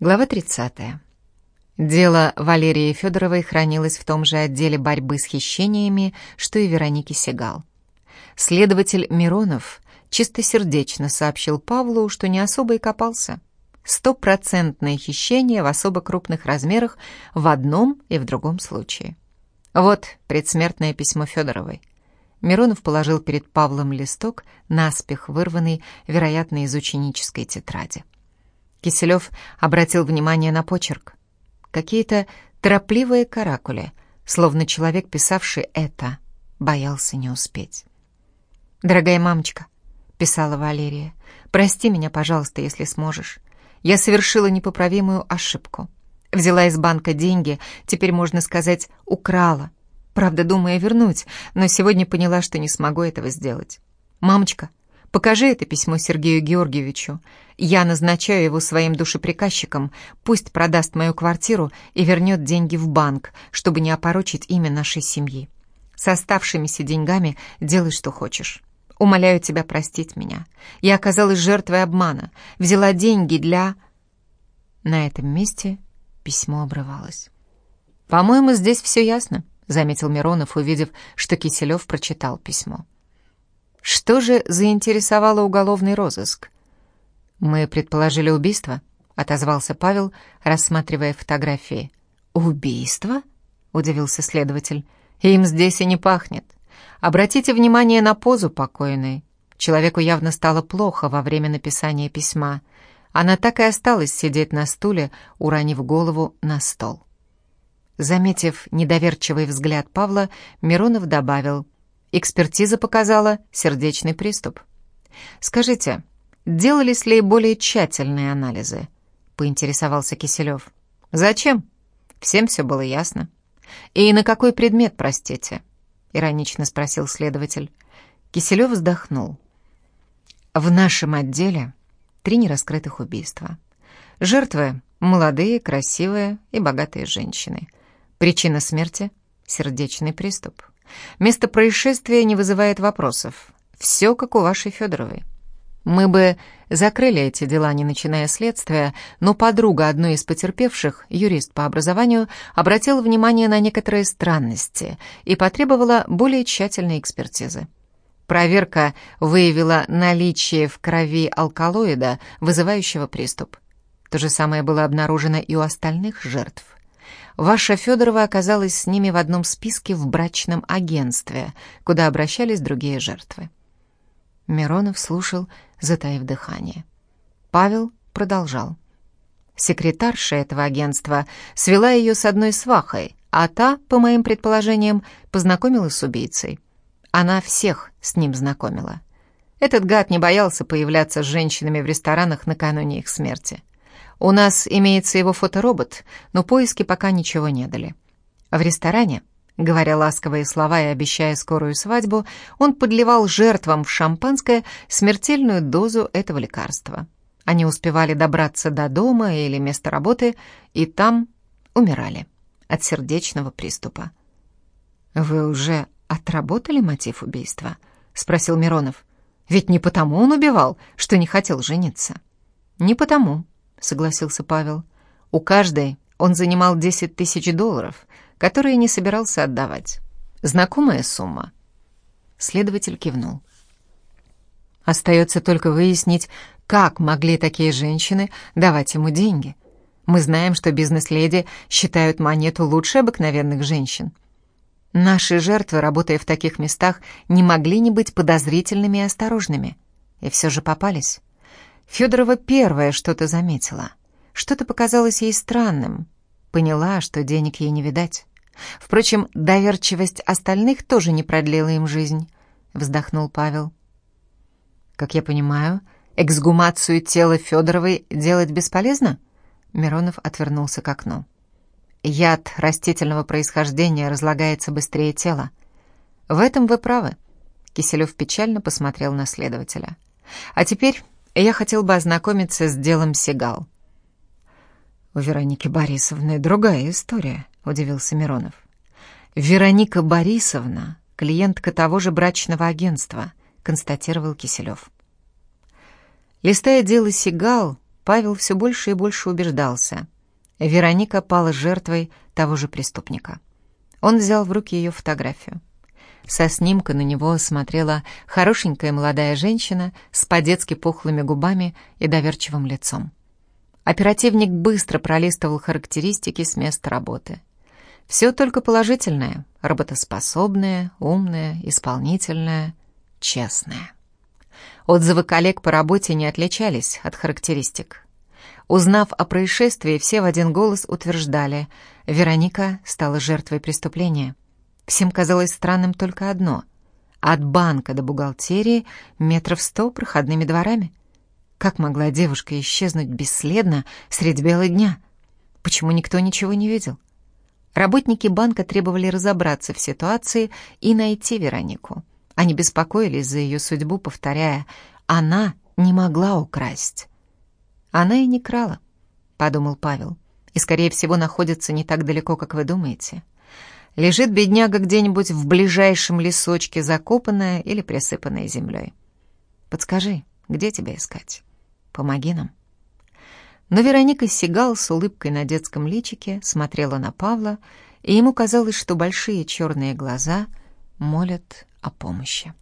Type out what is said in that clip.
Глава 30. Дело Валерии Федоровой хранилось в том же отделе борьбы с хищениями, что и Вероники Сегал. Следователь Миронов чистосердечно сообщил Павлу, что не особо и копался. Стопроцентное хищение в особо крупных размерах в одном и в другом случае. Вот предсмертное письмо Федоровой. Миронов положил перед Павлом листок, наспех вырванный, вероятно, из ученической тетради. Киселев обратил внимание на почерк. Какие-то торопливые каракули, словно человек, писавший это, боялся не успеть. «Дорогая мамочка», — писала Валерия, — «прости меня, пожалуйста, если сможешь. Я совершила непоправимую ошибку. Взяла из банка деньги, теперь, можно сказать, украла. Правда, думая вернуть, но сегодня поняла, что не смогу этого сделать. Мамочка, Покажи это письмо Сергею Георгиевичу. Я назначаю его своим душеприказчиком. Пусть продаст мою квартиру и вернет деньги в банк, чтобы не опорочить имя нашей семьи. С оставшимися деньгами делай, что хочешь. Умоляю тебя простить меня. Я оказалась жертвой обмана. Взяла деньги для... На этом месте письмо обрывалось. «По-моему, здесь все ясно», — заметил Миронов, увидев, что Киселев прочитал письмо. Что же заинтересовало уголовный розыск? Мы предположили убийство, отозвался Павел, рассматривая фотографии. Убийство? удивился следователь. Им здесь и не пахнет. Обратите внимание на позу покойной. Человеку явно стало плохо во время написания письма. Она так и осталась сидеть на стуле, уронив голову на стол. Заметив недоверчивый взгляд Павла, Миронов добавил — Экспертиза показала сердечный приступ. «Скажите, делались ли более тщательные анализы?» — поинтересовался Киселев. «Зачем? Всем все было ясно». «И на какой предмет, простите?» — иронично спросил следователь. Киселев вздохнул. «В нашем отделе три нераскрытых убийства. Жертвы — молодые, красивые и богатые женщины. Причина смерти — сердечный приступ. Место происшествия не вызывает вопросов. Все как у вашей Федоровой. Мы бы закрыли эти дела, не начиная следствия, но подруга одной из потерпевших, юрист по образованию, обратила внимание на некоторые странности и потребовала более тщательной экспертизы. Проверка выявила наличие в крови алкалоида, вызывающего приступ. То же самое было обнаружено и у остальных жертв. Ваша Федорова оказалась с ними в одном списке в брачном агентстве, куда обращались другие жертвы. Миронов слушал, затаив дыхание. Павел продолжал. Секретарша этого агентства свела ее с одной свахой, а та, по моим предположениям, познакомилась с убийцей. Она всех с ним знакомила. Этот гад не боялся появляться с женщинами в ресторанах накануне их смерти. У нас имеется его фоторобот, но поиски пока ничего не дали. В ресторане, говоря ласковые слова и обещая скорую свадьбу, он подливал жертвам в шампанское смертельную дозу этого лекарства. Они успевали добраться до дома или места работы, и там умирали от сердечного приступа. «Вы уже отработали мотив убийства?» — спросил Миронов. «Ведь не потому он убивал, что не хотел жениться». «Не потому», — согласился Павел. «У каждой он занимал 10 тысяч долларов, которые не собирался отдавать. Знакомая сумма?» Следователь кивнул. «Остается только выяснить, как могли такие женщины давать ему деньги. Мы знаем, что бизнес-леди считают монету лучше обыкновенных женщин. Наши жертвы, работая в таких местах, не могли не быть подозрительными и осторожными. И все же попались». Федорова первая что-то заметила. Что-то показалось ей странным. Поняла, что денег ей не видать. Впрочем, доверчивость остальных тоже не продлила им жизнь, вздохнул Павел. Как я понимаю, эксгумацию тела Федоровой делать бесполезно? Миронов отвернулся к окну. Яд растительного происхождения разлагается быстрее тела. В этом вы правы. Киселев печально посмотрел на следователя. А теперь я хотел бы ознакомиться с делом Сигал». «У Вероники Борисовны другая история», — удивился Миронов. «Вероника Борисовна — клиентка того же брачного агентства», — констатировал Киселев. Листая дело Сигал, Павел все больше и больше убеждался. Вероника пала жертвой того же преступника. Он взял в руки ее фотографию. Со снимка на него смотрела хорошенькая молодая женщина с по-детски пухлыми губами и доверчивым лицом. Оперативник быстро пролистывал характеристики с места работы. Все только положительное, работоспособное, умное, исполнительное, честное. Отзывы коллег по работе не отличались от характеристик. Узнав о происшествии, все в один голос утверждали, Вероника стала жертвой преступления. Всем казалось странным только одно — от банка до бухгалтерии метров сто проходными дворами. Как могла девушка исчезнуть бесследно средь бела дня? Почему никто ничего не видел? Работники банка требовали разобраться в ситуации и найти Веронику. Они беспокоились за ее судьбу, повторяя, она не могла украсть. Она и не крала, подумал Павел, и, скорее всего, находится не так далеко, как вы думаете. Лежит бедняга где-нибудь в ближайшем лесочке, закопанная или присыпанная землей. Подскажи, где тебя искать? Помоги нам. Но Вероника Сигал с улыбкой на детском личике смотрела на Павла, и ему казалось, что большие черные глаза молят о помощи.